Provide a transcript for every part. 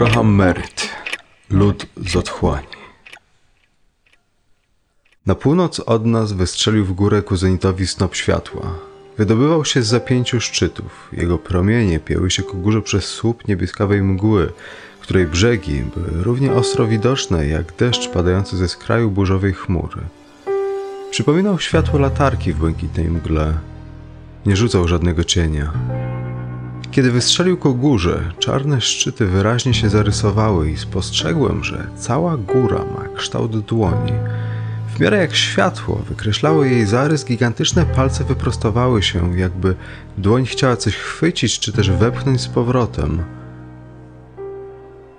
Abraham Merritt, lud z otchłani. Na północ od nas wystrzelił w górę ku zenitowi snop światła. Wydobywał się z pięciu szczytów. Jego promienie pięły się ku górze przez słup niebieskawej mgły, której brzegi były równie ostro widoczne jak deszcz padający ze skraju burzowej chmury. Przypominał światło latarki w błękitnej mgle. Nie rzucał żadnego cienia. Kiedy wystrzelił ku górze, czarne szczyty wyraźnie się zarysowały i spostrzegłem, że cała góra ma kształt dłoni. W miarę jak światło wykreślało jej zarys, gigantyczne palce wyprostowały się, jakby dłoń chciała coś chwycić czy też wepchnąć z powrotem.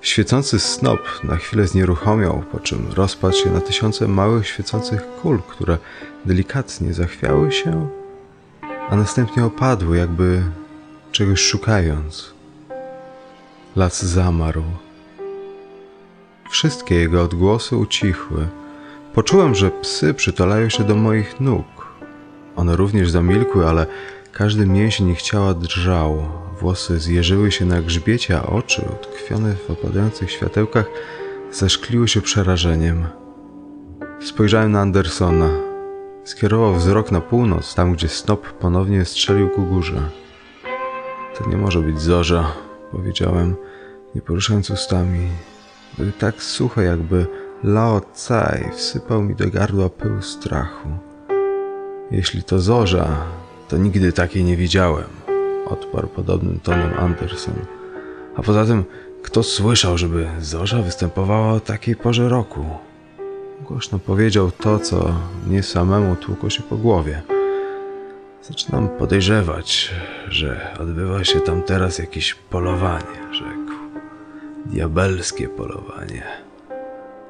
Świecący snop na chwilę znieruchomiał, po czym rozpadł się na tysiące małych świecących kul, które delikatnie zachwiały się, a następnie opadły, jakby czegoś szukając. Las zamarł. Wszystkie jego odgłosy ucichły. Poczułem, że psy przytulają się do moich nóg. One również zamilkły, ale każdy mięsień ich ciała drżał. Włosy zjeżyły się na grzbiecie, a oczy, utkwione w opadających światełkach, zaszkliły się przerażeniem. Spojrzałem na Andersona. Skierował wzrok na północ, tam gdzie snop ponownie strzelił ku górze. To nie może być zorza, powiedziałem, nie poruszając ustami. Były tak suche, jakby Lao Tsai wsypał mi do gardła pył strachu. Jeśli to zorza, to nigdy takiej nie widziałem, odparł podobnym tonem Anderson. A poza tym, kto słyszał, żeby zorza występowała o takiej porze roku? Głośno powiedział to, co mnie samemu tłukło się po głowie. Zaczynam podejrzewać, że odbywa się tam teraz jakieś polowanie, rzekł. Diabelskie polowanie.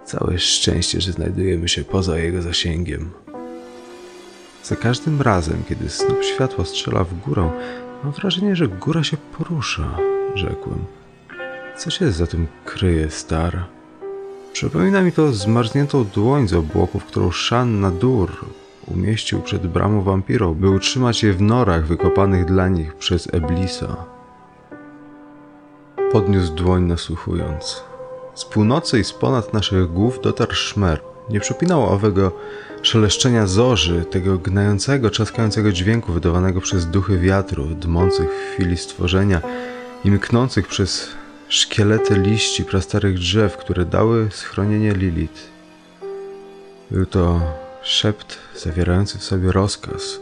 Całe szczęście, że znajdujemy się poza jego zasięgiem. Za każdym razem, kiedy snop światła strzela w górę, mam wrażenie, że góra się porusza, rzekłem. Co się za tym kryje, star? Przypomina mi to zmarzniętą dłoń z obłoków, którą Shan Nadur umieścił przed bramą wampirów, by utrzymać je w norach wykopanych dla nich przez Eblisa. Podniósł dłoń nasłuchując. Z północy i z ponad naszych głów dotarł szmer. Nie przypinał owego szeleszczenia zorzy, tego gnającego, czaskającego dźwięku wydawanego przez duchy wiatru, dmących w chwili stworzenia i mknących przez szkielety liści prastarych drzew, które dały schronienie Lilith. Był to szept zawierający w sobie rozkaz.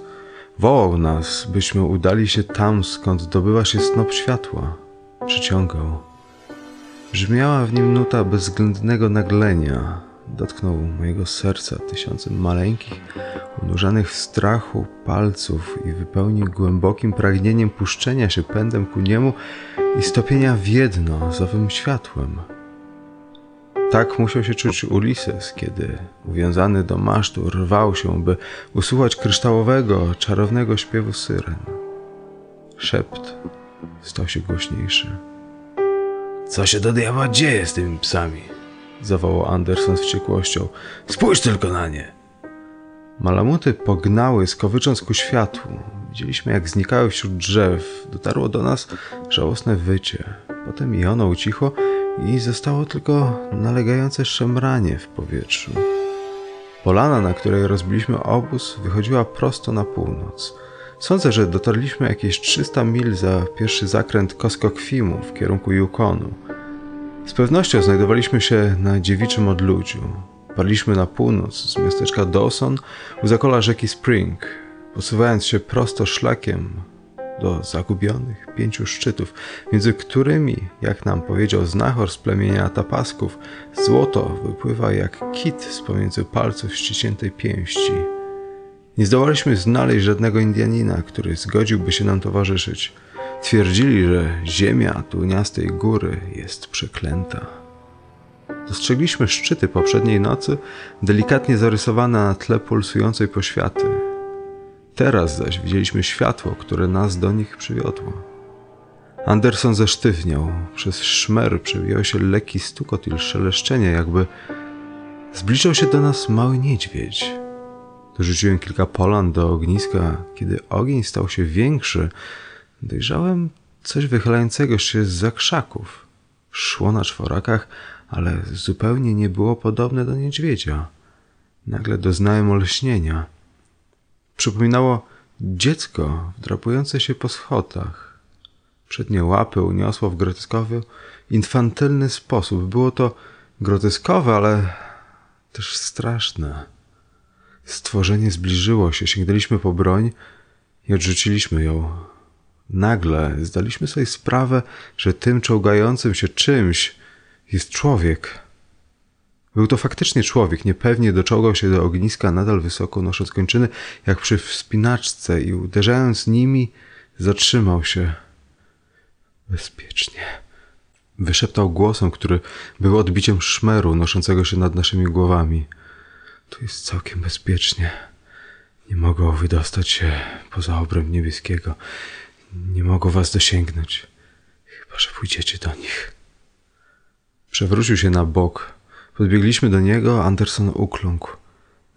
Wołał nas, byśmy udali się tam, skąd dobywa się snop światła. Przyciągał. Brzmiała w nim nuta bezwzględnego naglenia. Dotknął mojego serca tysiącem maleńkich, unurzanych w strachu palców i wypełnił głębokim pragnieniem puszczenia się pędem ku niemu i stopienia w jedno z owym światłem. Tak musiał się czuć Ulises, kiedy uwiązany do masztu rwał się, by usłuchać kryształowego, czarownego śpiewu syren. Szept stał się głośniejszy. Co się do diabła dzieje z tymi psami? zawołał Anderson z wściekłością. Spójrz tylko na nie! Malamuty pognały, skowycząc ku światłu. Widzieliśmy, jak znikały wśród drzew. Dotarło do nas żałosne wycie. Potem i ono ucichło i zostało tylko nalegające szemranie w powietrzu. Polana, na której rozbiliśmy obóz, wychodziła prosto na północ. Sądzę, że dotarliśmy jakieś 300 mil za pierwszy zakręt Koskokwimu w kierunku Yukonu. Z pewnością znajdowaliśmy się na dziewiczym odludziu. Parliśmy na północ z miasteczka Dawson u zakola rzeki Spring, posuwając się prosto szlakiem do zagubionych pięciu szczytów, między którymi, jak nam powiedział znachor z plemienia Tapasków, złoto wypływa jak kit z pomiędzy palców ściśniętej pięści. Nie zdołaliśmy znaleźć żadnego Indianina, który zgodziłby się nam towarzyszyć. Twierdzili, że ziemia tuniastej góry jest przeklęta. Dostrzegliśmy szczyty poprzedniej nocy, delikatnie zarysowane na tle pulsującej poświaty. Teraz zaś widzieliśmy światło, które nas do nich przywiodło. Anderson zesztywniał. Przez szmer przebijał się lekki stukot i szeleszczenie, jakby zbliżał się do nas mały niedźwiedź. Dorzuciłem kilka polan do ogniska. Kiedy ogień stał się większy, dojrzałem coś wychylającego się z zakrzaków. Szło na czworakach, ale zupełnie nie było podobne do niedźwiedzia. Nagle doznałem olśnienia. Przypominało dziecko wdrapujące się po schodach. Przednie łapy uniosło w groteskowy, infantylny sposób. Było to groteskowe, ale też straszne. Stworzenie zbliżyło się, sięgnęliśmy po broń i odrzuciliśmy ją. Nagle zdaliśmy sobie sprawę, że tym czołgającym się czymś jest człowiek. Był to faktycznie człowiek, niepewnie doczołgał się do ogniska, nadal wysoko nosząc kończyny, jak przy wspinaczce i uderzając nimi, zatrzymał się. Bezpiecznie. Wyszeptał głosem, który był odbiciem szmeru noszącego się nad naszymi głowami. Tu jest całkiem bezpiecznie. Nie mogą wydostać się poza obręb niebieskiego. Nie mogą was dosięgnąć. Chyba, że pójdziecie do nich. Przewrócił się na bok. Podbiegliśmy do niego, Anderson ukląkł.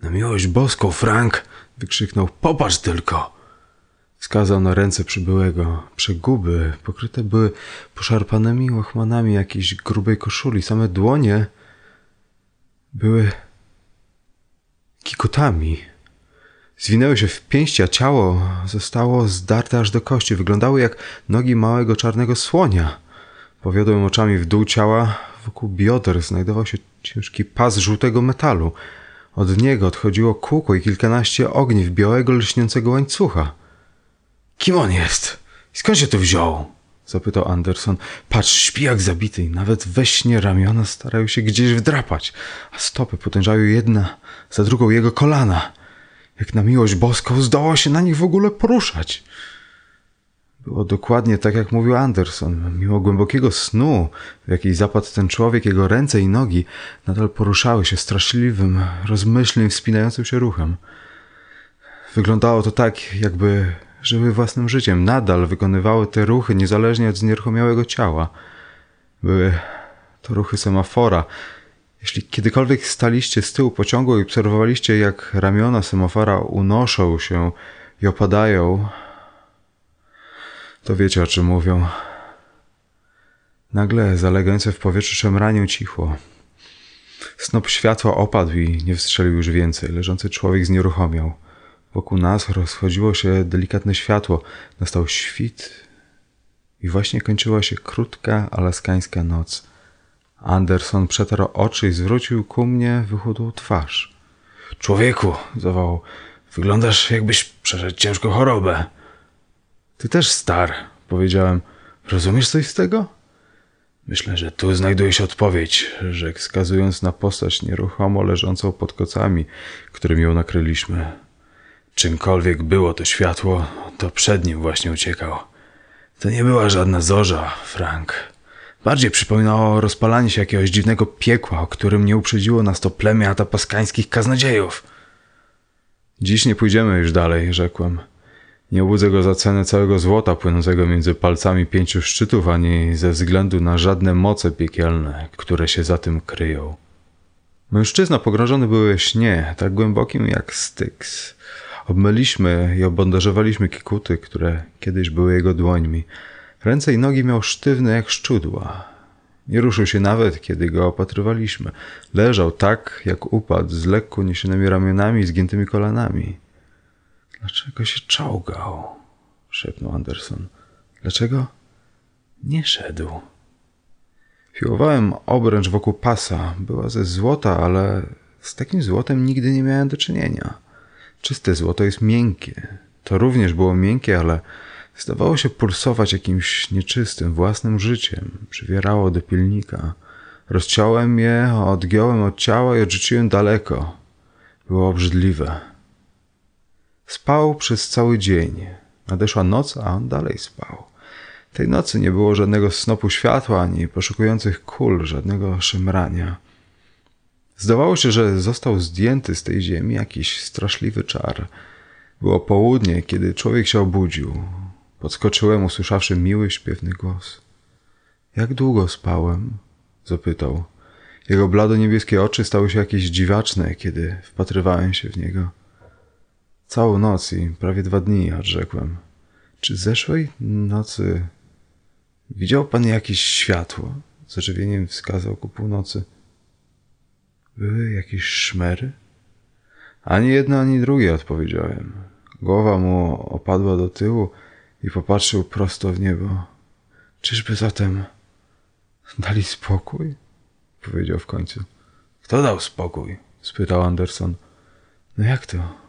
Na miłość boską, Frank! wykrzyknął. Popatrz tylko! Wskazał na ręce przybyłego. Przeguby pokryte były poszarpanymi łachmanami jakiejś grubej koszuli. Same dłonie były kikotami. Zwinęły się w pięści, a ciało zostało zdarte aż do kości. Wyglądały jak nogi małego czarnego słonia. Powiodłem oczami w dół ciała. Wokół bioder znajdował się ciężki pas żółtego metalu. Od niego odchodziło kółko i kilkanaście ogniw białego, lśniącego łańcucha. Kim on jest? Skąd się tu wziął? Zapytał Anderson. Patrz, śpi jak zabity i nawet we śnie ramiona starają się gdzieś wdrapać, a stopy potężają jedna za drugą jego kolana. Jak na miłość boską zdołał się na nich w ogóle poruszać. Było dokładnie tak, jak mówił Anderson. Mimo głębokiego snu, w jaki zapadł ten człowiek, jego ręce i nogi nadal poruszały się straszliwym, rozmyślnym, wspinającym się ruchem. Wyglądało to tak, jakby żyły własnym życiem. Nadal wykonywały te ruchy niezależnie od znieruchomiałego ciała. Były to ruchy semafora. Jeśli kiedykolwiek staliście z tyłu pociągu i obserwowaliście, jak ramiona semafora unoszą się i opadają, to wiecie o czym mówią. Nagle zalegające w powietrzu szemranie cichło. Snop światła opadł i nie wstrzelił już więcej. Leżący człowiek znieruchomiał. Wokół nas rozchodziło się delikatne światło. Nastał świt i właśnie kończyła się krótka alaskańska noc. Anderson przetarł oczy i zwrócił ku mnie wychudłą twarz. Człowieku, zawołał, wyglądasz jakbyś przeszedł ciężką chorobę. Ty też star, powiedziałem. Rozumiesz coś z tego? Myślę, że tu znajduje się odpowiedź, rzekł, wskazując na postać nieruchomo leżącą pod kocami, którymi ją nakryliśmy. Czymkolwiek było to światło, to przed nim właśnie uciekał. To nie była żadna zorza, Frank. Bardziej przypominało rozpalanie się jakiegoś dziwnego piekła, o którym nie uprzedziło nas to plemię atapaskańskich kaznodziejów. Dziś nie pójdziemy już dalej, rzekłem. Nie obudzę go za cenę całego złota płynącego między palcami pięciu szczytów, ani ze względu na żadne moce piekielne, które się za tym kryją. Mężczyzna pogrążony był we śnie, tak głębokim jak Styx. Obmyliśmy i obondażowaliśmy kikuty, które kiedyś były jego dłońmi. Ręce i nogi miał sztywne jak szczudła. Nie ruszył się nawet, kiedy go opatrywaliśmy. Leżał tak, jak upadł, z lekko niesionymi ramionami i zgiętymi kolanami. Dlaczego się czołgał? szepnął Anderson. Dlaczego nie szedł? Piłowałem obręcz wokół pasa. Była ze złota, ale z takim złotem nigdy nie miałem do czynienia. Czyste złoto jest miękkie. To również było miękkie, ale zdawało się pulsować jakimś nieczystym, własnym życiem. Przywierało do pilnika. Rozciąłem je, odgiąłem od ciała i odrzuciłem daleko. Było obrzydliwe. Spał przez cały dzień. Nadeszła noc, a on dalej spał. Tej nocy nie było żadnego snopu światła, ani poszukujących kul, żadnego szemrania. Zdawało się, że został zdjęty z tej ziemi jakiś straszliwy czar. Było południe, kiedy człowiek się obudził. Podskoczyłem, usłyszawszy miły, śpiewny głos. Jak długo spałem? zapytał. Jego blado-niebieskie oczy stały się jakieś dziwaczne, kiedy wpatrywałem się w niego. Całą noc i prawie dwa dni, odrzekłem. Czy zeszłej nocy widział pan jakieś światło? Z ożywieniem wskazał ku północy. Były jakieś szmery? Ani jedno, ani drugie, odpowiedziałem. Głowa mu opadła do tyłu i popatrzył prosto w niebo. Czyżby zatem dali spokój? Powiedział w końcu. Kto dał spokój? spytał Anderson. No jak to?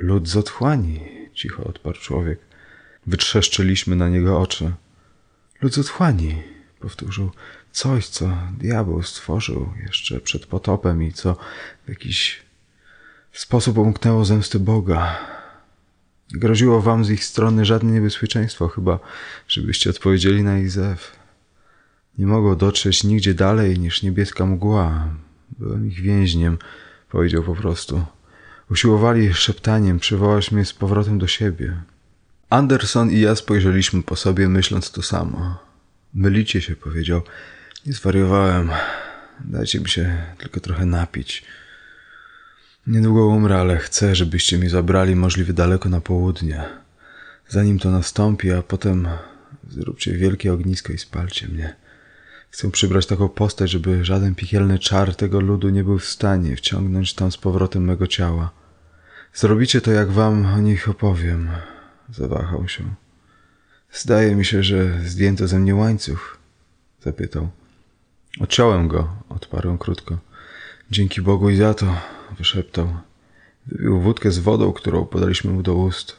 Lud z otchłani, cicho odparł człowiek. Wytrzeszczyliśmy na niego oczy. Lud z otchłani, powtórzył. Coś, co diabeł stworzył jeszcze przed potopem i co w jakiś sposób umknęło zemsty Boga. Groziło wam z ich strony żadne niebezpieczeństwo, chyba żebyście odpowiedzieli na ich. Nie mogło dotrzeć nigdzie dalej niż niebieska mgła. Byłem ich więźniem, powiedział po prostu. Usiłowali szeptaniem przywołać mnie z powrotem do siebie. Anderson i ja spojrzeliśmy po sobie, myśląc to samo. Mylicie się, powiedział. Nie zwariowałem. Dajcie mi się tylko trochę napić. Niedługo umrę, ale chcę, żebyście mi zabrali możliwie daleko na południe. Zanim to nastąpi, a potem zróbcie wielkie ognisko i spalcie mnie. Chcę przybrać taką postać, żeby żaden piekielny czar tego ludu nie był w stanie wciągnąć tam z powrotem mego ciała. Zrobicie to, jak wam o nich opowiem. Zawahał się. Zdaje mi się, że zdjęto ze mnie łańcuch. Zapytał. Odciąłem go, odparłem krótko. Dzięki Bogu i za to, wyszeptał. Wypił wódkę z wodą, którą podaliśmy mu do ust.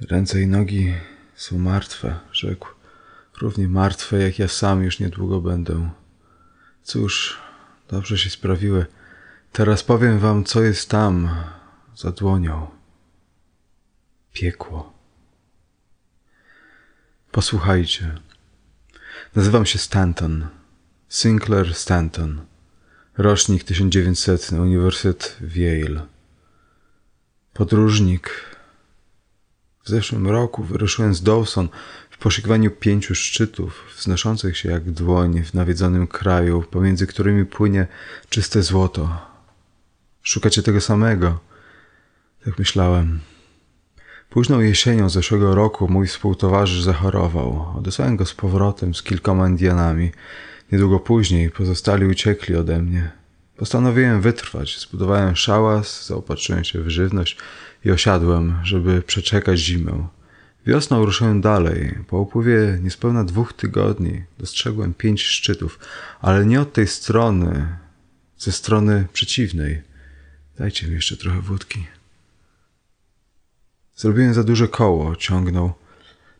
Ręce i nogi są martwe, rzekł. Równie martwe, jak ja sam już niedługo będę. Cóż, dobrze się sprawiły. Teraz powiem wam, co jest tam, za dłonią. Piekło. Posłuchajcie. Nazywam się Stanton. Sinclair Stanton. Rocznik 1900, Uniwersytet w Yale. Podróżnik. W zeszłym roku wyruszyłem z Dawson w poszukiwaniu pięciu szczytów, wznoszących się jak dłoń w nawiedzonym kraju, pomiędzy którymi płynie czyste złoto. Szukacie tego samego. Tak myślałem. Późną jesienią zeszłego roku mój współtowarzysz zachorował. Odesłałem go z powrotem z kilkoma Indianami. Niedługo później pozostali uciekli ode mnie. Postanowiłem wytrwać. Zbudowałem szałas, zaopatrzyłem się w żywność i osiadłem, żeby przeczekać zimę. Wiosną ruszyłem dalej. Po upływie niespełna dwóch tygodni dostrzegłem pięć szczytów, ale nie od tej strony, ze strony przeciwnej. Dajcie mi jeszcze trochę wódki. Zrobiłem za duże koło, ciągnął.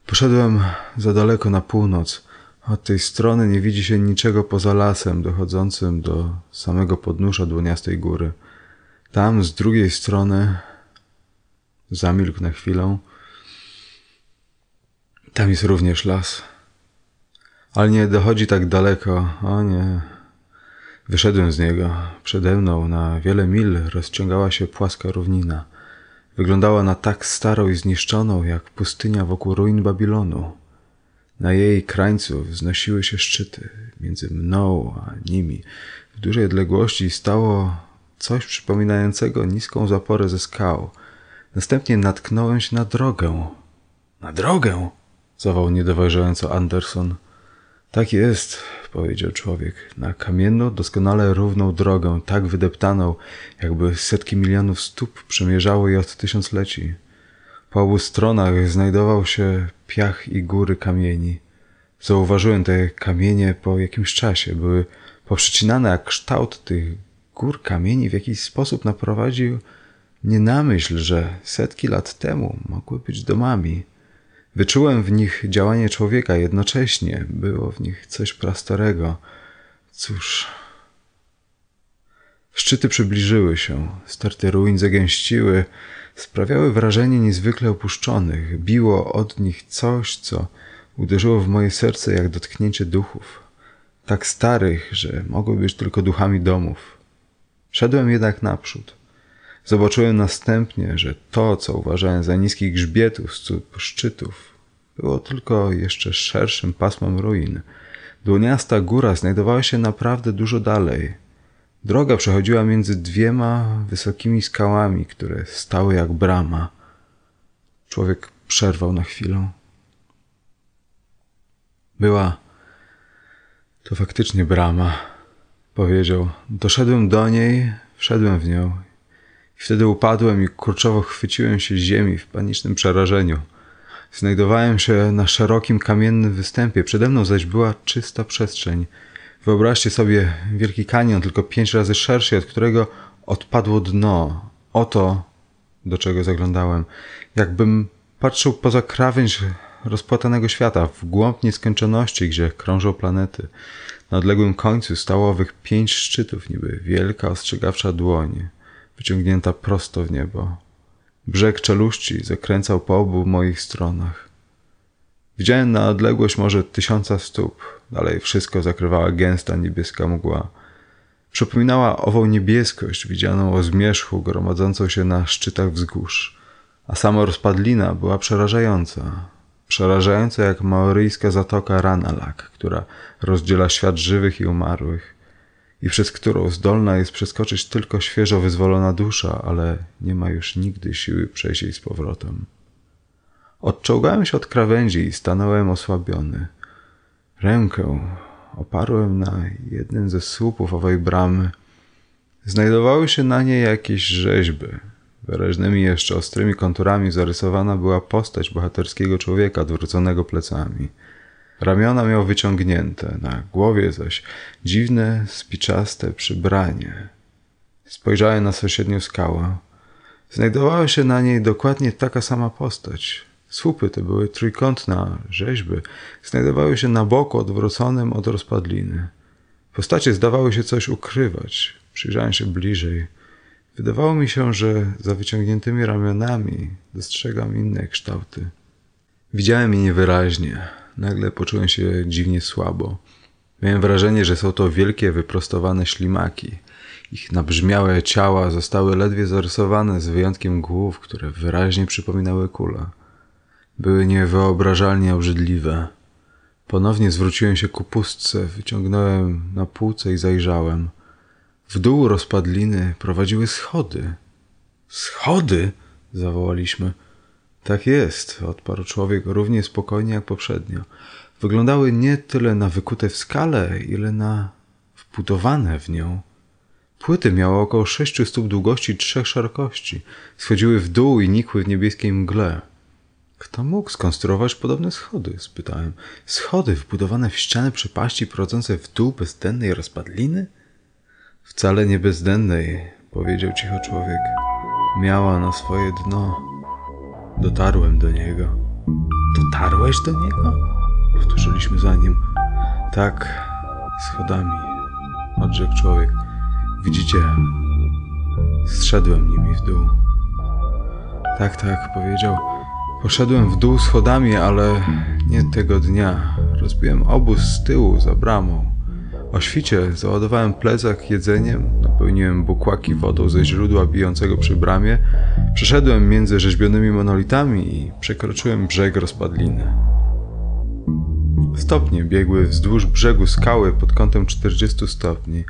Poszedłem za daleko na północ. Od tej strony nie widzi się niczego poza lasem dochodzącym do samego podnóża dłoniastej góry. Tam z drugiej strony zamilkł na chwilę. Tam jest również las. Ale nie dochodzi tak daleko. O nie. Wyszedłem z niego. Przede mną na wiele mil rozciągała się płaska równina. Wyglądała na tak starą i zniszczoną, jak pustynia wokół ruin Babilonu. Na jej krańcu wznosiły się szczyty. Między mną a nimi w dużej odległości stało coś przypominającego niską zaporę ze skał. Następnie natknąłem się na drogę. Na drogę! zawołał niedowierzająco Anderson. Tak jest, powiedział człowiek, na kamienną, doskonale równą drogę, tak wydeptaną, jakby setki milionów stóp przemierzały je od tysiącleci. Po obu stronach znajdował się piach i góry kamieni. Zauważyłem te kamienie po jakimś czasie. Były poprzecinane, a kształt tych gór kamieni w jakiś sposób naprowadził mnie na myśl, że setki lat temu mogły być domami. Wyczułem w nich działanie człowieka, jednocześnie było w nich coś prastarego. Cóż. Szczyty przybliżyły się, sterty ruin zagęściły, sprawiały wrażenie niezwykle opuszczonych. Biło od nich coś, co uderzyło w moje serce jak dotknięcie duchów, tak starych, że mogły być tylko duchami domów. Szedłem jednak naprzód. Zobaczyłem następnie, że to, co uważałem za niskich grzbietów z szczytów, było tylko jeszcze szerszym pasmem ruin. Dłoniasta góra znajdowała się naprawdę dużo dalej. Droga przechodziła między dwiema wysokimi skałami, które stały jak brama. Człowiek przerwał na chwilę. Była to faktycznie brama, powiedział. Doszedłem do niej, wszedłem w nią i wtedy upadłem i kurczowo chwyciłem się ziemi w panicznym przerażeniu. Znajdowałem się na szerokim kamiennym występie, przede mną zaś była czysta przestrzeń. Wyobraźcie sobie wielki kanion, tylko pięć razy szerszy, od którego odpadło dno. Oto, do czego zaglądałem. Jakbym patrzył poza krawędź rozpłatanego świata, w głąb nieskończoności, gdzie krążą planety. Na odległym końcu stało owych pięć szczytów, niby wielka, ostrzegawcza dłoń, wyciągnięta prosto w niebo. Brzeg czeluści zakręcał po obu moich stronach. Widziałem na odległość może tysiąca stóp. Dalej wszystko zakrywała gęsta niebieska mgła. Przypominała ową niebieskość widzianą o zmierzchu gromadzącą się na szczytach wzgórz. A sama rozpadlina była przerażająca. Przerażająca jak maoryjska zatoka Ranalak, która rozdziela świat żywych i umarłych i przez którą zdolna jest przeskoczyć tylko świeżo wyzwolona dusza, ale nie ma już nigdy siły przejść jej z powrotem. Odczołgałem się od krawędzi i stanąłem osłabiony. Rękę oparłem na jednym ze słupów owej bramy. Znajdowały się na niej jakieś rzeźby. Wyraźnymi jeszcze ostrymi konturami zarysowana była postać bohaterskiego człowieka odwróconego plecami. Ramiona miał wyciągnięte, na głowie zaś dziwne, spiczaste przybranie. Spojrzałem na sąsiednią skałę. Znajdowała się na niej dokładnie taka sama postać. Słupy te były trójkątne, rzeźby znajdowały się na boku odwróconym od rozpadliny. Postacie zdawały się coś ukrywać. Przyjrzałem się bliżej. Wydawało mi się, że za wyciągniętymi ramionami dostrzegam inne kształty. Widziałem je niewyraźnie. Nagle poczułem się dziwnie słabo. Miałem wrażenie, że są to wielkie, wyprostowane ślimaki. Ich nabrzmiałe ciała zostały ledwie zarysowane, z wyjątkiem głów, które wyraźnie przypominały kule. Były niewyobrażalnie obrzydliwe. Ponownie zwróciłem się ku pustce, wyciągnąłem na półce i zajrzałem. W dół rozpadliny prowadziły schody. Schody! zawołaliśmy. Tak jest, odparł człowiek równie spokojnie jak poprzednio. Wyglądały nie tyle na wykute w skale, ile na wbudowane w nią. Płyty miały około sześciu stóp długości i trzech szerokości. Schodziły w dół i nikły w niebieskiej mgle. Kto mógł skonstruować podobne schody? spytałem. Schody wbudowane w ścianę przepaści prowadzące w dół bezdennej rozpadliny? Wcale nie bezdennej, powiedział cicho człowiek. Miała na swoje dno. Dotarłem do niego. Dotarłeś do niego? Powtórzyliśmy za nim. Tak, schodami, odrzekł człowiek. Widzicie, zszedłem nimi w dół. Tak, tak, powiedział. Poszedłem w dół schodami, ale nie tego dnia. Rozbiłem obóz z tyłu za bramą. O świcie załadowałem plecak jedzeniem, napełniłem bukłaki wodą ze źródła bijącego przy bramie, przeszedłem między rzeźbionymi monolitami i przekroczyłem brzeg rozpadliny. Stopnie biegły wzdłuż brzegu skały pod kątem 40 stopni.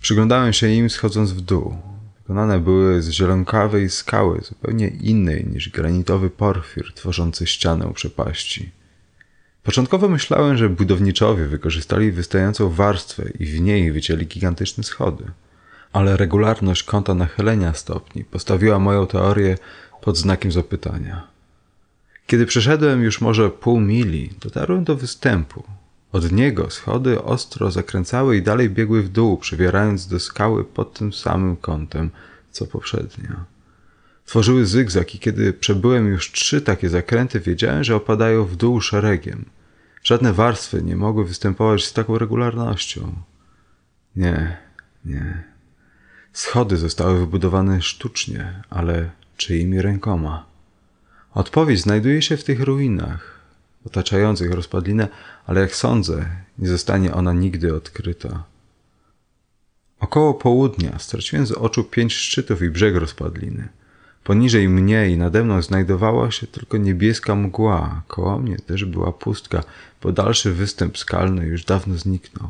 Przyglądałem się im schodząc w dół. Wykonane były z zielonkawej skały, zupełnie innej niż granitowy porfir tworzący ścianę przepaści. Początkowo myślałem, że budowniczowie wykorzystali wystającą warstwę i w niej wycięli gigantyczne schody. Ale regularność kąta nachylenia stopni postawiła moją teorię pod znakiem zapytania. Kiedy przeszedłem już może pół mili, dotarłem do występu, Od niego schody ostro zakręcały i dalej biegły w dół, przywierając do skały pod tym samym kątem, co poprzednio. Tworzyły zygzak i kiedy przebyłem już trzy takie zakręty, wiedziałem, że opadają w dół szeregiem. Żadne warstwy nie mogły występować z taką regularnością. Nie, nie. Schody zostały wybudowane sztucznie, ale czyimi rękoma? Odpowiedź znajduje się w tych ruinach, otaczających rozpadlinę, ale jak sądzę, nie zostanie ona nigdy odkryta. Około południa straciłem z oczu pięć szczytów i brzeg rozpadliny. Poniżej mnie i nade mną znajdowała się tylko niebieska mgła, koło mnie też była pustka, bo dalszy występ skalny już dawno zniknął.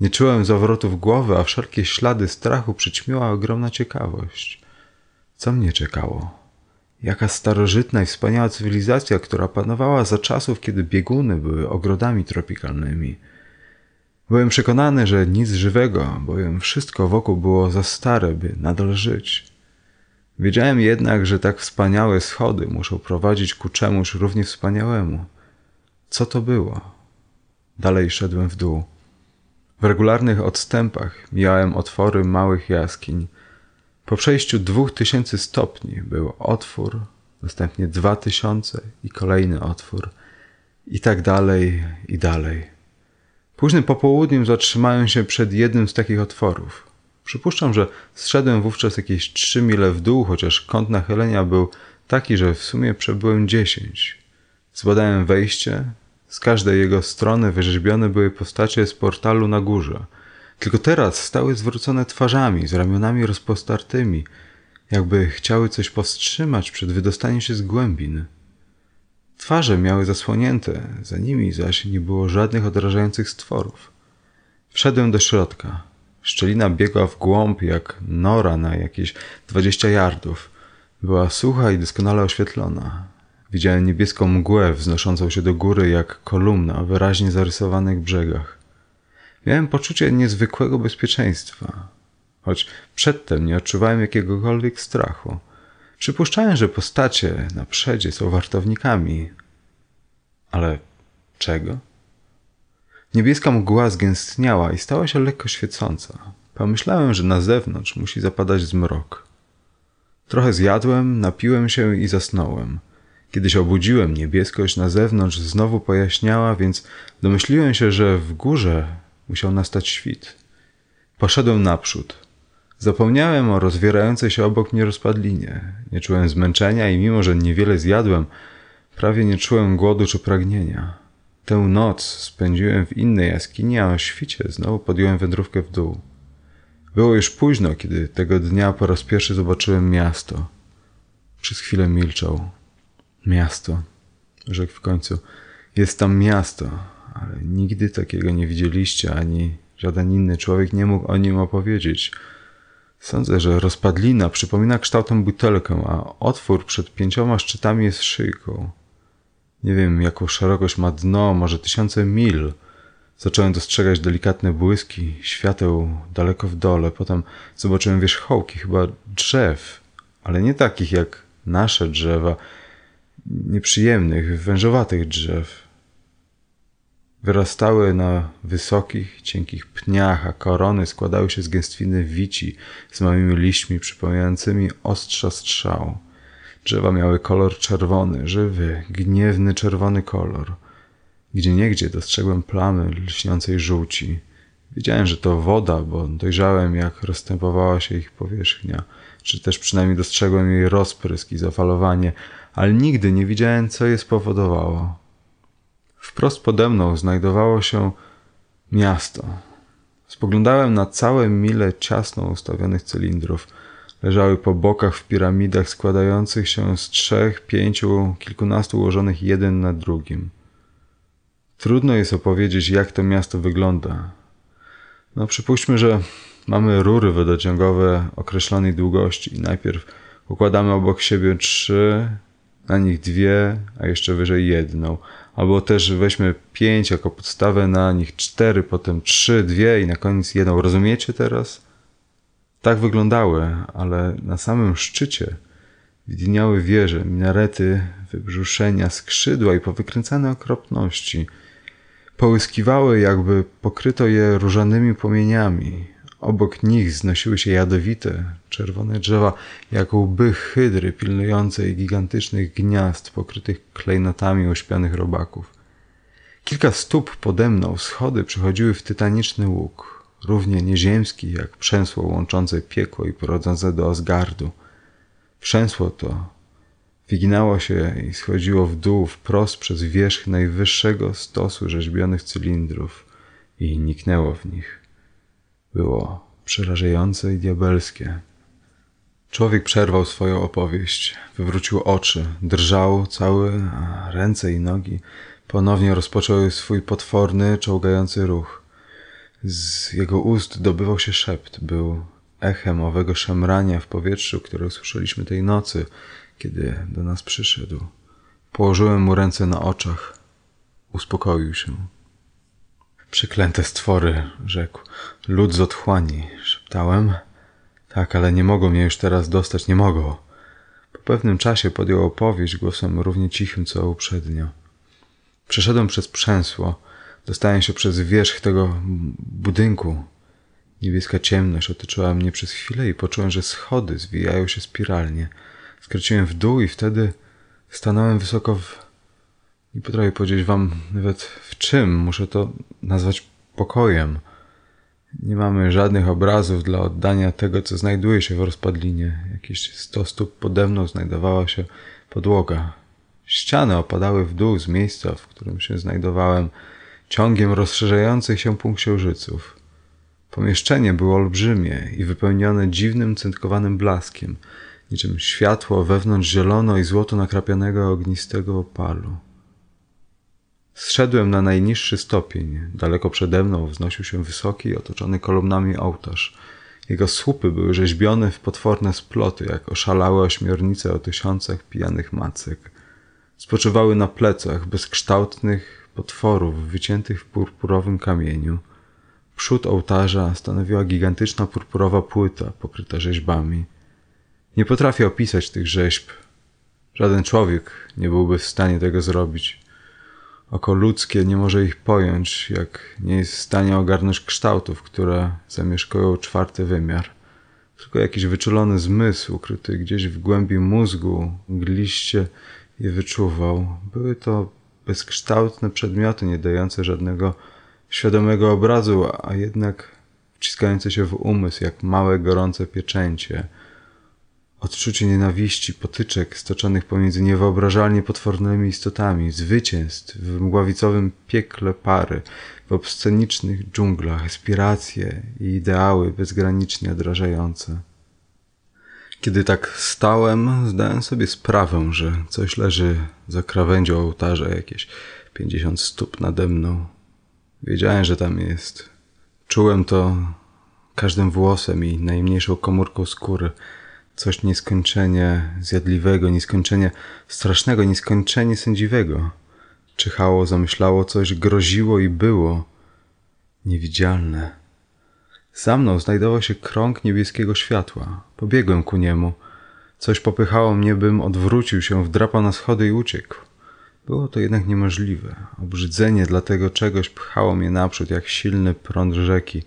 Nie czułem zawrotów głowy, a wszelkie ślady strachu przyćmiła ogromna ciekawość. Co mnie czekało? Jaka starożytna i wspaniała cywilizacja, która panowała za czasów, kiedy bieguny były ogrodami tropikalnymi. Byłem przekonany, że nic żywego, bowiem wszystko wokół było za stare, by nadal żyć. Wiedziałem jednak, że tak wspaniałe schody muszą prowadzić ku czemuś równie wspaniałemu. Co to było? Dalej szedłem w dół. W regularnych odstępach mijałem otwory małych jaskiń. Po przejściu dwóch tysięcy stopni był otwór, następnie dwa tysiące i kolejny otwór. I tak dalej, i dalej. Późnym popołudniem zatrzymałem się przed jednym z takich otworów. Przypuszczam, że zszedłem wówczas jakieś trzy mile w dół, chociaż kąt nachylenia był taki, że w sumie przebyłem dziesięć. Zbadałem wejście. Z każdej jego strony wyrzeźbione były postacie z portalu na górze. Tylko teraz stały zwrócone twarzami, z ramionami rozpostartymi, jakby chciały coś powstrzymać przed wydostaniem się z głębin. Twarze miały zasłonięte, za nimi zaś nie było żadnych odrażających stworów. Wszedłem do środka. Szczelina biegła w głąb jak nora na jakieś dwadzieścia yardów. Była sucha i doskonale oświetlona. Widziałem niebieską mgłę wznoszącą się do góry jak kolumna o wyraźnie zarysowanych brzegach. Miałem poczucie niezwykłego bezpieczeństwa, choć przedtem nie odczuwałem jakiegokolwiek strachu. Przypuszczałem, że postacie na przedzie są wartownikami. Ale czego? Niebieska mgła zgęstniała i stała się lekko świecąca. Pomyślałem, że na zewnątrz musi zapadać zmrok. Trochę zjadłem, napiłem się i zasnąłem. Kiedy się obudziłem, niebieskość na zewnątrz znowu pojaśniała, więc domyśliłem się, że w górze musiał nastać świt. Poszedłem naprzód. Zapomniałem o rozwierającej się obok mnie rozpadlinie. Nie czułem zmęczenia i mimo, że niewiele zjadłem, prawie nie czułem głodu czy pragnienia. Tę noc spędziłem w innej jaskini, a o świcie znowu podjąłem wędrówkę w dół. Było już późno, kiedy tego dnia po raz pierwszy zobaczyłem miasto. Przez chwilę milczał. Miasto, rzekł w końcu. Jest tam miasto, ale nigdy takiego nie widzieliście, ani żaden inny człowiek nie mógł o nim opowiedzieć. Sądzę, że rozpadlina przypomina kształtem butelkę, a otwór przed pięcioma szczytami jest szyjką. Nie wiem, jaką szerokość ma dno, może tysiące mil. Zacząłem dostrzegać delikatne błyski świateł daleko w dole. Potem zobaczyłem wierzchołki chyba drzew, ale nie takich jak nasze drzewa, nieprzyjemnych, wężowatych drzew. Wyrastały na wysokich, cienkich pniach, a korony składały się z gęstwiny wici z małymi liśćmi przypominającymi ostrza strzał. Drzewa miały kolor czerwony, żywy, gniewny czerwony kolor. Gdzie niegdzie dostrzegłem plamy lśniącej żółci. Wiedziałem, że to woda, bo dojrzałem, jak rozstępowała się ich powierzchnia, czy też przynajmniej dostrzegłem jej rozprysk i zafalowanie, ale nigdy nie widziałem, co je spowodowało. Wprost pode mną znajdowało się miasto. Spoglądałem na całe mile ciasno ustawionych cylindrów. Leżały po bokach w piramidach składających się z trzech, pięciu, kilkunastu ułożonych jeden na drugim. Trudno jest opowiedzieć, jak to miasto wygląda. No, przypuśćmy, że mamy rury wodociągowe określonej długości i najpierw układamy obok siebie trzy, na nich dwie, a jeszcze wyżej jedną. Albo też weźmy pięć jako podstawę, na nich cztery, potem trzy, dwie i na koniec jedną. Rozumiecie teraz? Tak wyglądały, ale na samym szczycie widniały wieże, minarety, wybrzuszenia, skrzydła i powykręcane okropności. Połyskiwały, jakby pokryto je różanymi płomieniami. Obok nich znosiły się jadowite, czerwone drzewa, jak łby hydry pilnującej gigantycznych gniazd pokrytych klejnotami ośpianych robaków. Kilka stóp pode mną schody przechodziły w tytaniczny łuk, równie nieziemski jak przęsło łączące piekło i prowadzące do Asgardu. Przęsło to wyginało się i schodziło w dół wprost przez wierzch najwyższego stosu rzeźbionych cylindrów i niknęło w nich. Było przerażające i diabelskie. Człowiek przerwał swoją opowieść, wywrócił oczy, drżał cały, a ręce i nogi ponownie rozpoczęły swój potworny, czołgający ruch. Z jego ust dobywał się szept, był echem owego szemrania w powietrzu, które usłyszeliśmy tej nocy, kiedy do nas przyszedł. Położyłem mu ręce na oczach. Uspokoił się. Przeklęte stwory, rzekł. Lud z otchłani, szeptałem. Tak, ale nie mogą mnie już teraz dostać, nie mogą. Po pewnym czasie podjął opowieść głosem równie cichym co uprzednio. Przeszedłem przez przęsło, dostałem się przez wierzch tego budynku. Niebieska ciemność otoczyła mnie przez chwilę i poczułem, że schody zwijają się spiralnie. Skręciłem w dół i wtedy stanąłem wysoko w... Nie potrafię powiedzieć wam nawet w czym. Muszę to nazwać pokojem. Nie mamy żadnych obrazów dla oddania tego, co znajduje się w rozpadlinie. Jakieś sto stóp pode mną znajdowała się podłoga. Ściany opadały w dół z miejsca, w którym się znajdowałem, ciągiem rozszerzających się półksiężyców. Pomieszczenie było olbrzymie i wypełnione dziwnym, cyntkowanym blaskiem, niczym światło wewnątrz zielono i złoto nakrapianego ognistego opalu. Zszedłem na najniższy stopień. Daleko przede mną wznosił się wysoki, otoczony kolumnami ołtarz. Jego słupy były rzeźbione w potworne sploty, jak oszalałe ośmiornice o tysiącach pijanych macek. Spoczywały na plecach bezkształtnych potworów wyciętych w purpurowym kamieniu. Przód ołtarza stanowiła gigantyczna purpurowa płyta pokryta rzeźbami. Nie potrafię opisać tych rzeźb. Żaden człowiek nie byłby w stanie tego zrobić. Oko ludzkie nie może ich pojąć, jak nie jest w stanie ogarnąć kształtów, które zamieszkują czwarty wymiar. Tylko jakiś wyczulony zmysł, ukryty gdzieś w głębi mózgu, mgliście je wyczuwał. Były to bezkształtne przedmioty, nie dające żadnego świadomego obrazu, a jednak wciskające się w umysł jak małe gorące pieczęcie. Odczucie nienawiści, potyczek stoczonych pomiędzy niewyobrażalnie potwornymi istotami, zwycięstw w mgławicowym piekle pary, w obscenicznych dżunglach, aspiracje i ideały bezgranicznie odrażające. Kiedy tak stałem, zdałem sobie sprawę, że coś leży za krawędzią ołtarza, jakieś pięćdziesiąt stóp nade mną. Wiedziałem, że tam jest. Czułem to każdym włosem i najmniejszą komórką skóry. Coś nieskończenie zjadliwego, nieskończenie strasznego, nieskończenie sędziwego. Czyhało, zamyślało coś, groziło i było niewidzialne. Za mną znajdował się krąg niebieskiego światła. Pobiegłem ku niemu. Coś popychało mnie, bym odwrócił się, wdrapał na schody i uciekł. Było to jednak niemożliwe. Obrzydzenie dla tego czegoś pchało mnie naprzód, jak silny prąd rzeki.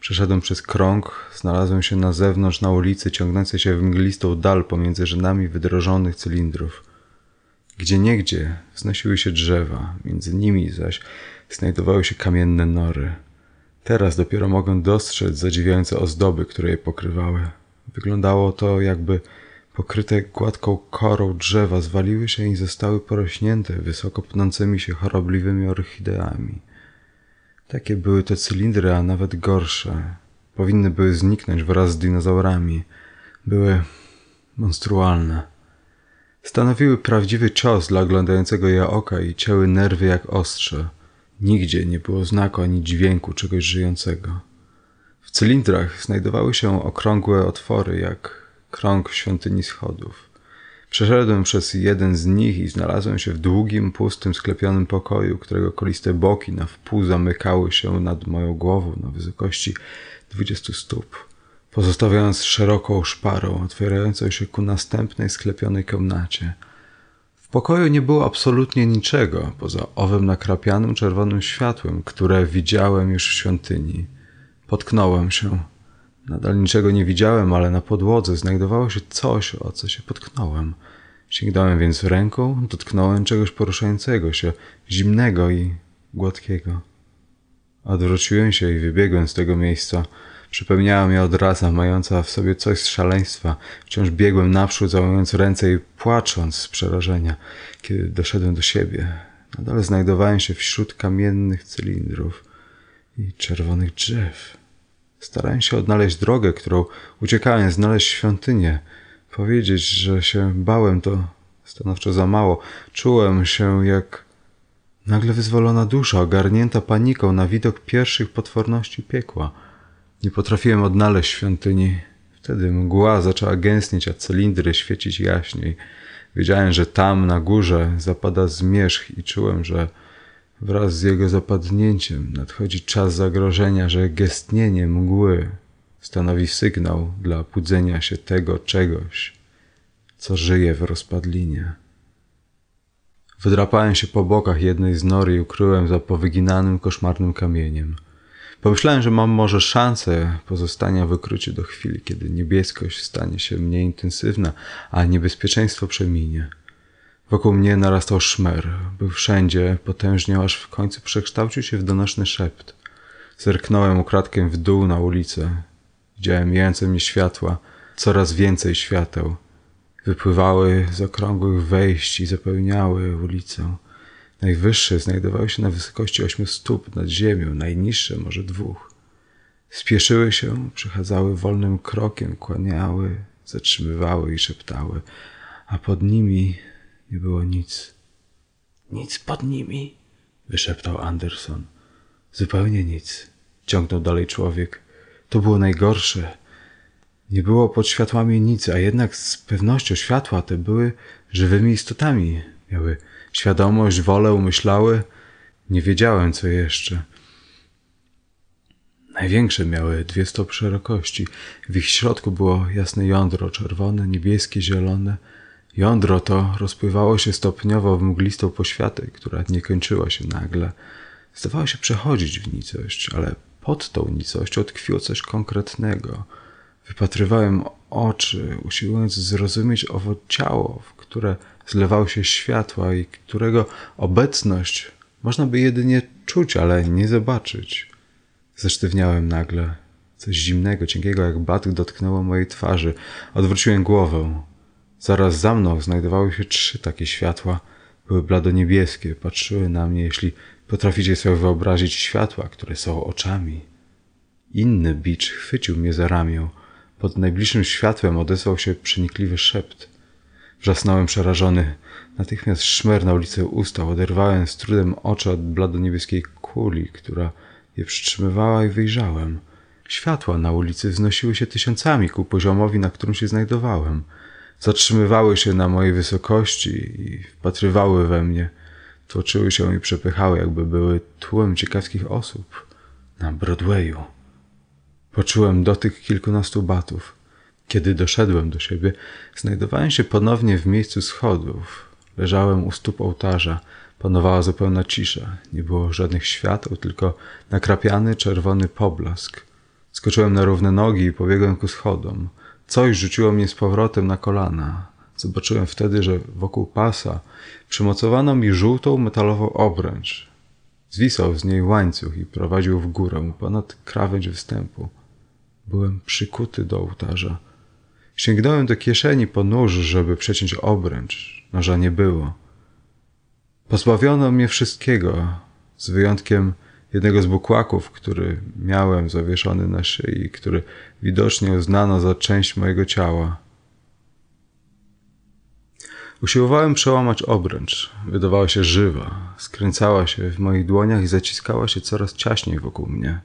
Przeszedłem przez krąg, znalazłem się na zewnątrz, na ulicy, ciągnącej się w mglistą dal pomiędzy rzędami wydrożonych cylindrów. Gdzie niegdzie wznosiły się drzewa, między nimi zaś znajdowały się kamienne nory. Teraz dopiero mogę dostrzec zadziwiające ozdoby, które je pokrywały. Wyglądało to, jakby pokryte gładką korą drzewa zwaliły się i zostały porośnięte wysoko pnącymi się chorobliwymi orchideami. Takie były te cylindry, a nawet gorsze. Powinny były zniknąć wraz z dinozaurami. Były monstrualne. Stanowiły prawdziwy cios dla oglądającego je oka i cięły nerwy jak ostrze. Nigdzie nie było znaku ani dźwięku czegoś żyjącego. W cylindrach znajdowały się okrągłe otwory, jak krąg świątyni schodów. Przeszedłem przez jeden z nich i znalazłem się w długim, pustym, sklepionym pokoju, którego koliste boki na wpół zamykały się nad moją głową na wysokości dwudziestu stóp, pozostawiając szeroką szparą otwierającą się ku następnej sklepionej komnacie. Pokoju nie było absolutnie niczego poza owym nakrapianym czerwonym światłem, które widziałem już w świątyni. Potknąłem się. Nadal niczego nie widziałem, ale na podłodze znajdowało się coś, o co się potknąłem. Sięgnąłem więc ręką, dotknąłem czegoś poruszającego się, zimnego i gładkiego. Odwróciłem się i wybiegłem z tego miejsca. Przypełniała mnie odraza, mająca w sobie coś z szaleństwa. Wciąż biegłem naprzód, całując ręce i płacząc z przerażenia, kiedy doszedłem do siebie. Nadal znajdowałem się wśród kamiennych cylindrów i czerwonych drzew. Starałem się odnaleźć drogę, którą uciekałem, znaleźć świątynię. Powiedzieć, że się bałem, to stanowczo za mało. Czułem się jak nagle wyzwolona dusza, ogarnięta paniką na widok pierwszych potworności piekła. Nie potrafiłem odnaleźć świątyni. Wtedy mgła zaczęła gęstnieć, a cylindry świecić jaśniej. Wiedziałem, że tam na górze zapada zmierzch i czułem, że wraz z jego zapadnięciem nadchodzi czas zagrożenia, że gestnienie mgły stanowi sygnał dla budzenia się tego czegoś, co żyje w rozpadlinie. Wydrapałem się po bokach jednej z nor i ukryłem za powyginanym, koszmarnym kamieniem. Pomyślałem, że mam może szansę pozostania w ukryciu do chwili, kiedy niebieskość stanie się mniej intensywna, a niebezpieczeństwo przeminie. Wokół mnie narastał szmer. Był wszędzie, potężniał, aż w końcu przekształcił się w donośny szept. Zerknąłem ukradkiem w dół na ulicę. Widziałem mijające mnie światła, coraz więcej świateł. Wypływały z okrągłych wejść i zapełniały ulicę. Najwyższe znajdowały się na wysokości ośmiu stóp nad ziemią, najniższe może dwóch. Spieszyły się, przechadzały wolnym krokiem, kłaniały, zatrzymywały i szeptały, a pod nimi nie było nic. Nic pod nimi, wyszeptał Anderson. Zupełnie nic, ciągnął dalej człowiek. To było najgorsze. Nie było pod światłami nic, a jednak z pewnością światła te były żywymi istotami. Miały świadomość, wolę, umyślały. Nie wiedziałem, co jeszcze. Największe miały dwie stopy szerokości. W ich środku było jasne jądro, czerwone, niebieskie, zielone. Jądro to rozpływało się stopniowo w mglistą poświatę, która nie kończyła się nagle. Zdawało się przechodzić w nicość, ale pod tą nicością tkwiło coś konkretnego. Wypatrywałem oczy, usiłując zrozumieć owo ciało, w które zlewały się światła i którego obecność można by jedynie czuć, ale nie zobaczyć. Zesztywniałem nagle. Coś zimnego, cienkiego jak bat dotknęło mojej twarzy. Odwróciłem głowę. Zaraz za mną znajdowały się trzy takie światła. Były bladoniebieskie, patrzyły na mnie, jeśli potraficie sobie wyobrazić światła, które są oczami. Inny bicz chwycił mnie za ramię. Pod najbliższym światłem odezwał się przenikliwy szept. Wrzasnąłem przerażony. Natychmiast szmer na ulicę ustał. Oderwałem z trudem oczy od bladoniebieskiej kuli, która je przytrzymywała i wyjrzałem. Światła na ulicy wznosiły się tysiącami ku poziomowi, na którym się znajdowałem. Zatrzymywały się na mojej wysokości i wpatrywały we mnie. Tłoczyły się i przepychały, jakby były tłem ciekawskich osób. Na Broadwayu. Poczułem dotyk kilkunastu batów. Kiedy doszedłem do siebie, znajdowałem się ponownie w miejscu schodów. Leżałem u stóp ołtarza. Panowała zupełna cisza. Nie było żadnych świateł, tylko nakrapiany czerwony poblask. Skoczyłem na równe nogi i pobiegłem ku schodom. Coś rzuciło mnie z powrotem na kolana. Zobaczyłem wtedy, że wokół pasa przymocowano mi żółtą metalową obręcz. Zwisał z niej łańcuch i prowadził w górę, ponad krawędź występu. Byłem przykuty do ołtarza. Sięgnąłem do kieszeni po nóż, żeby przeciąć obręcz. Noża nie było. Pozbawiono mnie wszystkiego, z wyjątkiem jednego z bukłaków, który miałem zawieszony na szyi, który widocznie uznano za część mojego ciała. Usiłowałem przełamać obręcz. Wydawała się żywa, skręcała się w moich dłoniach i zaciskała się coraz ciaśniej wokół mnie.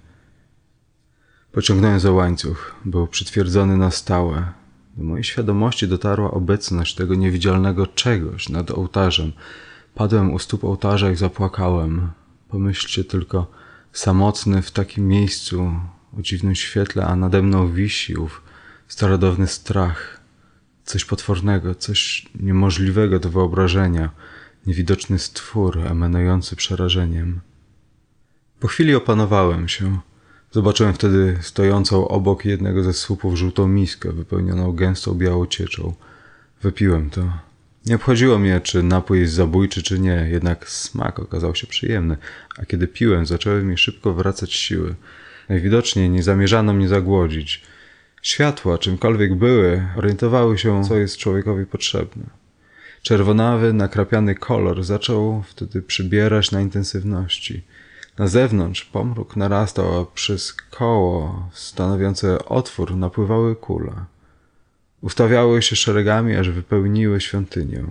Pociągnąłem za łańcuch. Był przytwierdzony na stałe. Do mojej świadomości dotarła obecność tego niewidzialnego czegoś nad ołtarzem. Padłem u stóp ołtarza i zapłakałem. Pomyślcie tylko, samotny w takim miejscu, o dziwnym świetle, a nade mną wisi ów starodawny strach. Coś potwornego, coś niemożliwego do wyobrażenia, niewidoczny stwór emanujący przerażeniem. Po chwili opanowałem się. Zobaczyłem wtedy stojącą obok jednego ze słupów żółtą miskę wypełnioną gęstą białą cieczą. Wypiłem to. Nie obchodziło mnie, czy napój jest zabójczy, czy nie, jednak smak okazał się przyjemny, a kiedy piłem, zaczęły mi szybko wracać siły. Najwidoczniej nie zamierzano mnie zagłodzić. Światła, czymkolwiek były, orientowały się, co jest człowiekowi potrzebne. Czerwonawy, nakrapiany kolor zaczął wtedy przybierać na intensywności. Na zewnątrz pomruk narastał, a przez koło stanowiące otwór napływały kule. Ustawiały się szeregami, aż wypełniły świątynię.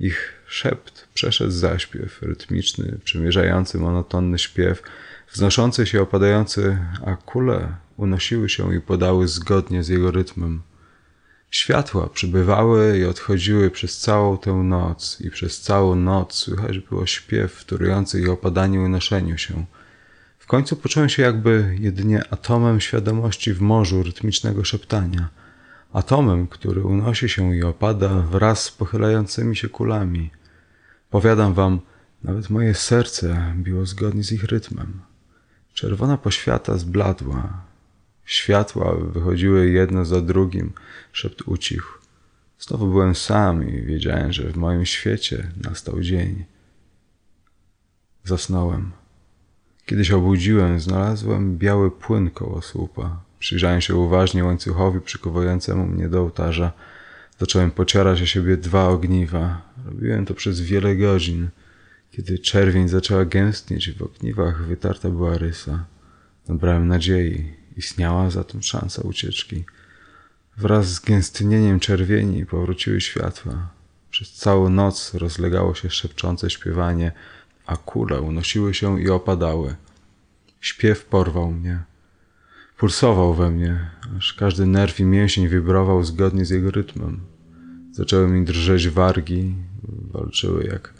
Ich szept przeszedł zaśpiew, rytmiczny, przymierzający monotonny śpiew, wznoszący się, opadający, a kule unosiły się i podały zgodnie z jego rytmem. Światła przybywały i odchodziły przez całą tę noc i przez całą noc słychać było śpiew wtórujący i unoszeniu się. W końcu poczułem się jakby jedynie atomem świadomości w morzu rytmicznego szeptania. Atomem, który unosi się i opada wraz z pochylającymi się kulami. Powiadam wam, nawet moje serce biło zgodnie z ich rytmem. Czerwona poświata zbladła, Światła wychodziły jedno za drugim, szept ucichł. Znowu byłem sam i wiedziałem, że w moim świecie nastał dzień. Zasnąłem. Kiedy się obudziłem, znalazłem biały płyn koło słupa. Przyjrzałem się uważnie łańcuchowi przykowującemu mnie do ołtarza. Zacząłem pocierać o siebie dwa ogniwa. Robiłem to przez wiele godzin. Kiedy czerwień zaczęła gęstnieć, w ogniwach wytarta była rysa. Nabrałem nadziei. Istniała zatem szansa ucieczki. Wraz z gęstnieniem czerwieni powróciły światła. Przez całą noc rozlegało się szepczące śpiewanie, a kule unosiły się i opadały. Śpiew porwał mnie. Pulsował we mnie, aż każdy nerw i mięsień wibrował zgodnie z jego rytmem. Zaczęły mi drżeć wargi, walczyły jak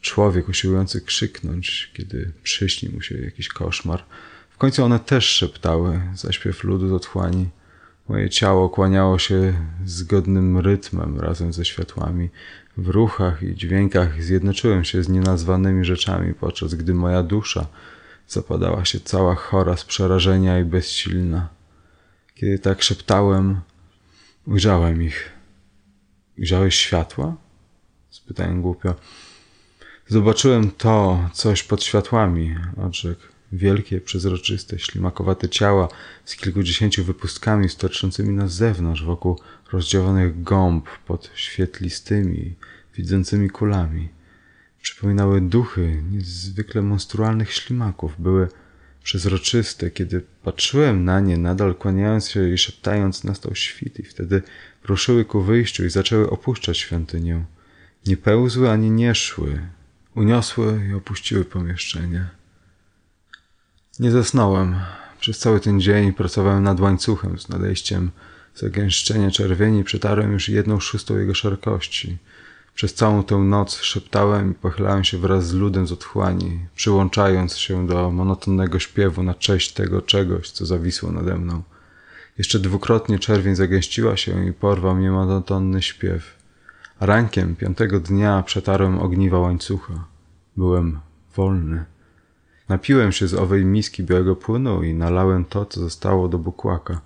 człowiek usiłujący krzyknąć, kiedy przyśni mu się jakiś koszmar. Końcu one też szeptały, zaśpiew ludu z otchłani. Moje ciało kłaniało się zgodnym rytmem razem ze światłami. W ruchach i dźwiękach zjednoczyłem się z nienazwanymi rzeczami, podczas gdy moja dusza zapadała się cała chora z przerażenia i bezsilna. Kiedy tak szeptałem, ujrzałem ich. Ujrzałeś światła? spytałem głupio. Zobaczyłem to, coś pod światłami, odrzekł. Wielkie, przezroczyste, ślimakowate ciała z kilkudziesięciu wypustkami sterczącymi na zewnątrz wokół rozdziałanych gąb pod świetlistymi, widzącymi kulami. Przypominały duchy niezwykle monstrualnych ślimaków. Były przezroczyste. Kiedy patrzyłem na nie, nadal kłaniając się i szeptając, nastał świt i wtedy ruszyły ku wyjściu i zaczęły opuszczać świątynię. Nie pełzły ani nie szły. Uniosły i opuściły pomieszczenie. Nie zasnąłem. Przez cały ten dzień pracowałem nad łańcuchem z nadejściem zagęszczenia czerwieni przetarłem już jedną szóstą jego szerokości. Przez całą tę noc szeptałem i pochylałem się wraz z ludem z otchłani, przyłączając się do monotonnego śpiewu na cześć tego czegoś, co zawisło nade mną. Jeszcze dwukrotnie czerwień zagęściła się i porwał mnie monotonny śpiew. A rankiem piątego dnia przetarłem ogniwa łańcucha. Byłem wolny. Napiłem się z owej miski białego płynu i nalałem to, co zostało do bukłaka.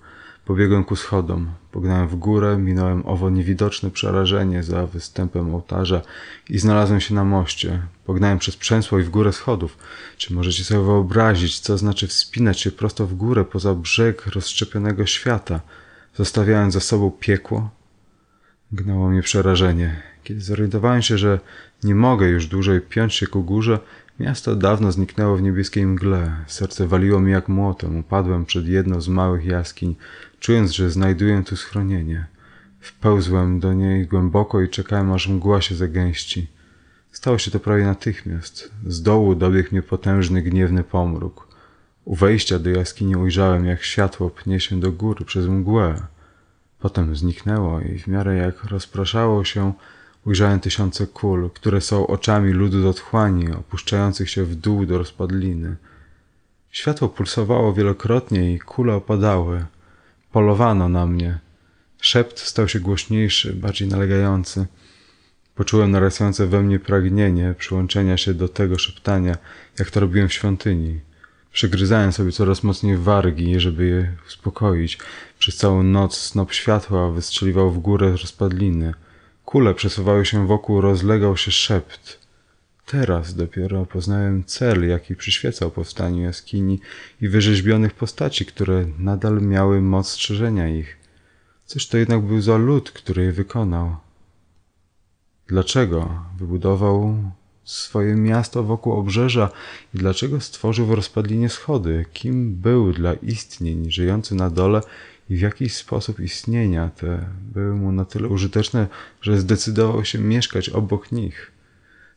Pobiegłem ku schodom. Pognałem w górę, minąłem owo niewidoczne przerażenie za występem ołtarza i znalazłem się na moście. Pognałem przez przęsło i w górę schodów. Czy możecie sobie wyobrazić, co znaczy wspinać się prosto w górę poza brzeg rozszczepionego świata, zostawiając za sobą piekło? Gnało mnie przerażenie. Kiedy zorientowałem się, że nie mogę już dłużej piąć się ku górze, Miasto dawno zniknęło w niebieskiej mgle. Serce waliło mi jak młotem. Upadłem przed jedną z małych jaskiń, czując, że znajduję tu schronienie. Wpełzłem do niej głęboko i czekałem, aż mgła się zagęści. Stało się to prawie natychmiast. Z dołu dobiegł mnie potężny, gniewny pomruk. U wejścia do jaskini ujrzałem, jak światło pnie się do góry przez mgłę. Potem zniknęło i w miarę jak rozpraszało się, Ujrzałem tysiące kul, które są oczami ludu z otchłani, opuszczających się w dół do rozpadliny. Światło pulsowało wielokrotnie i kule opadały. Polowano na mnie. Szept stał się głośniejszy, bardziej nalegający. Poczułem narastające we mnie pragnienie przyłączenia się do tego szeptania, jak to robiłem w świątyni. Przygryzałem sobie coraz mocniej wargi, żeby je uspokoić. Przez całą noc snop światła wystrzeliwał w górę rozpadliny. Kule przesuwały się wokół, rozlegał się szept. Teraz dopiero poznałem cel, jaki przyświecał powstaniu jaskini i wyrzeźbionych postaci, które nadal miały moc strzeżenia ich. Cóż to jednak był za lud, który je wykonał? Dlaczego wybudował swoje miasto wokół obrzeża i dlaczego stworzył w rozpadlinie schody? Kim był dla istnień żyjący na dole i w jaki sposób istnienia te były mu na tyle użyteczne, że zdecydował się mieszkać obok nich?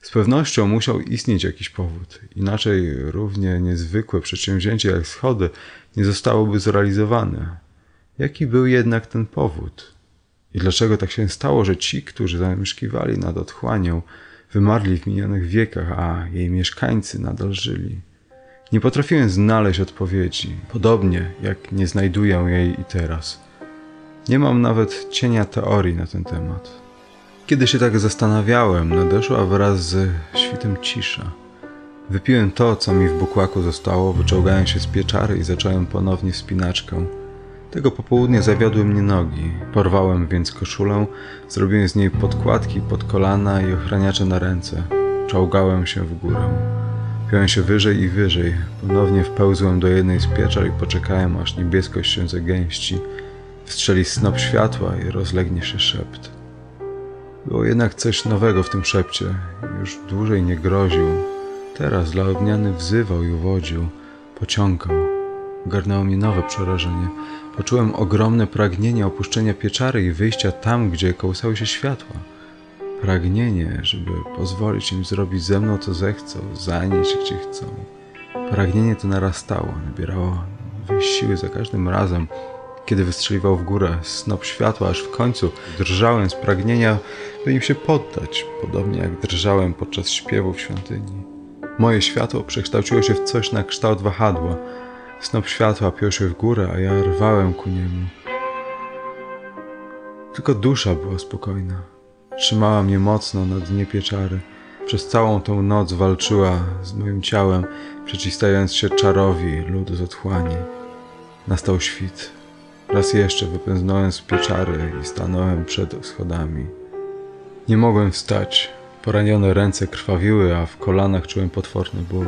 Z pewnością musiał istnieć jakiś powód, inaczej równie niezwykłe przedsięwzięcie jak schody nie zostałoby zrealizowane. Jaki był jednak ten powód? I dlaczego tak się stało, że ci, którzy zamieszkiwali nad otchłanią, wymarli w minionych wiekach, a jej mieszkańcy nadal żyli? Nie potrafiłem znaleźć odpowiedzi, podobnie jak nie znajduję jej i teraz. Nie mam nawet cienia teorii na ten temat. Kiedy się tak zastanawiałem, nadeszła wraz z świtem cisza. Wypiłem to, co mi w bukłaku zostało, wyczołgałem się z pieczary i zacząłem ponownie wspinaczkę. Tego popołudnia zawiodły mnie nogi. Porwałem więc koszulę, zrobiłem z niej podkładki pod kolana i ochraniacze na ręce. Czołgałem się w górę. Piąłem się wyżej i wyżej. Ponownie wpełzłem do jednej z pieczar i poczekałem, aż niebieskość się zagęści. Wstrzeli snop światła i rozlegnie się szept. Było jednak coś nowego w tym szepcie. Już dłużej nie groził. Teraz dla odmiany wzywał i uwodził. Pociągał. Garnęło mnie nowe przerażenie. Poczułem ogromne pragnienie opuszczenia pieczary i wyjścia tam, gdzie kołysały się światła. Pragnienie, żeby pozwolić im zrobić ze mną co zechcą, zanieść gdzie chcą. Pragnienie to narastało, nabierało siły za każdym razem, kiedy wystrzeliwał w górę snop światła, aż w końcu drżałem z pragnienia, by im się poddać, podobnie jak drżałem podczas śpiewu w świątyni. Moje światło przekształciło się w coś na kształt wahadła. Snop światła piął się w górę, a ja rwałem ku niemu. Tylko dusza była spokojna. Trzymała mnie mocno na dnie pieczary. Przez całą tą noc walczyła z moim ciałem, przeciwstawiając się czarowi ludu z otchłani. Nastał świt. Raz jeszcze wypędznąłem z pieczary i stanąłem przed schodami. Nie mogłem wstać. Poranione ręce krwawiły, a w kolanach czułem potworny ból.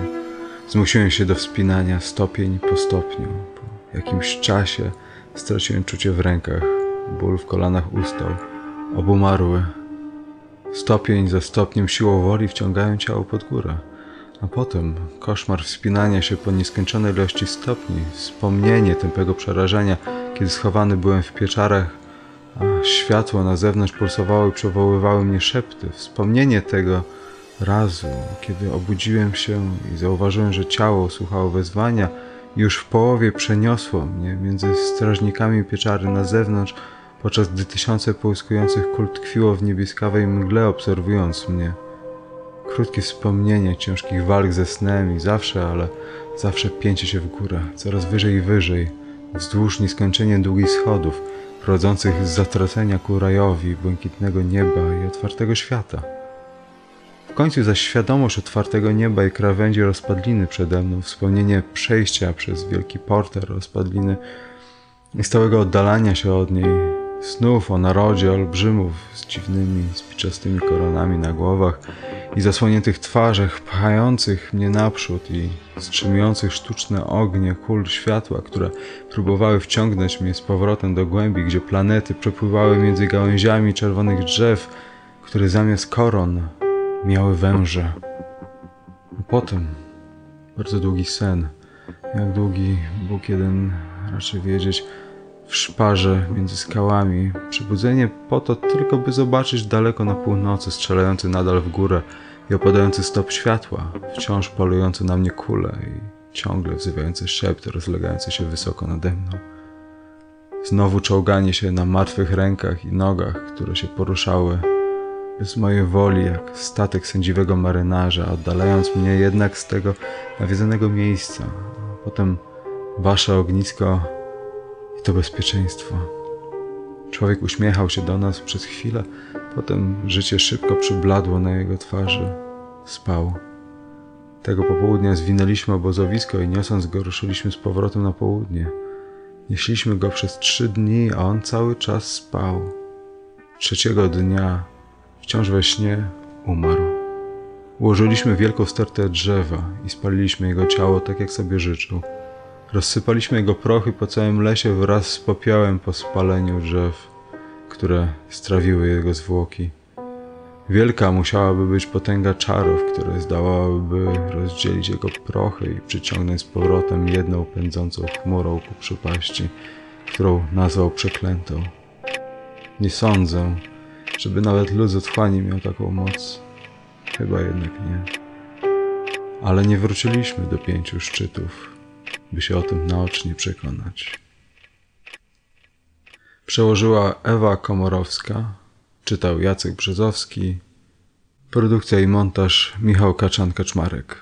Zmusiłem się do wspinania stopień po stopniu. Po jakimś czasie straciłem czucie w rękach. Ból w kolanach ustał. Obumarły. Stopień za stopniem siłą woli wciągają ciało pod górę. A potem koszmar wspinania się po nieskończonej ilości stopni, wspomnienie tępego przerażenia, kiedy schowany byłem w pieczarach, a światło na zewnątrz pulsowało i przywoływały mnie szepty. Wspomnienie tego razu, kiedy obudziłem się i zauważyłem, że ciało słuchało wezwania, już w połowie przeniosło mnie między strażnikami pieczary na zewnątrz, podczas gdy tysiące połyskujących kul tkwiło w niebieskawej mgle, obserwując mnie. Krótkie wspomnienie ciężkich walk ze snem i zawsze, ale zawsze pięcie się w górę, coraz wyżej i wyżej, wzdłuż nieskończenie długich schodów, prowadzących z zatracenia ku rajowi błękitnego nieba i otwartego świata. W końcu zaś świadomość otwartego nieba i krawędzi rozpadliny przede mną, wspomnienie przejścia przez wielki porter rozpadliny i stałego oddalania się od niej, snów o narodzie olbrzymów z dziwnymi, spiczastymi koronami na głowach i zasłoniętych twarzach, pchających mnie naprzód i wstrzymujących sztuczne ognie kul światła, które próbowały wciągnąć mnie z powrotem do głębi, gdzie planety przepływały między gałęziami czerwonych drzew, które zamiast koron miały węże. A potem bardzo długi sen. Jak długi Bóg jeden raczy wiedzieć, w szparze między skałami. Przebudzenie po to tylko, by zobaczyć daleko na północy, strzelający nadal w górę i opadający stop światła, wciąż polujący na mnie kule i ciągle wzywający szept rozlegający się wysoko nade mną. Znowu czołganie się na martwych rękach i nogach, które się poruszały bez mojej woli, jak statek sędziwego marynarza, oddalając mnie jednak z tego nawiedzonego miejsca. Potem wasze ognisko to bezpieczeństwo. Człowiek uśmiechał się do nas przez chwilę, potem życie szybko przybladło na jego twarzy. Spał. Tego popołudnia zwinęliśmy obozowisko i niosąc go ruszyliśmy z powrotem na południe. Nieśliśmy go przez trzy dni, a on cały czas spał. Trzeciego dnia, wciąż we śnie, umarł. Ułożyliśmy wielką stertę drzewa i spaliliśmy jego ciało tak, jak sobie życzył. Rozsypaliśmy jego prochy po całym lesie wraz z popiołem po spaleniu drzew, które strawiły jego zwłoki. Wielka musiałaby być potęga czarów, które zdawałyby rozdzielić jego prochy i przyciągnąć z powrotem jedną pędzącą chmurą ku przypaści, którą nazwał przeklętą. Nie sądzę, żeby nawet lud z otchłani miał taką moc. Chyba jednak nie. Ale nie wróciliśmy do pięciu szczytów, by się o tym naocznie przekonać. Przełożyła Ewa Komorowska, czytał Jacek Brzezowski, produkcja i montaż Michał Kaczan-Kaczmarek.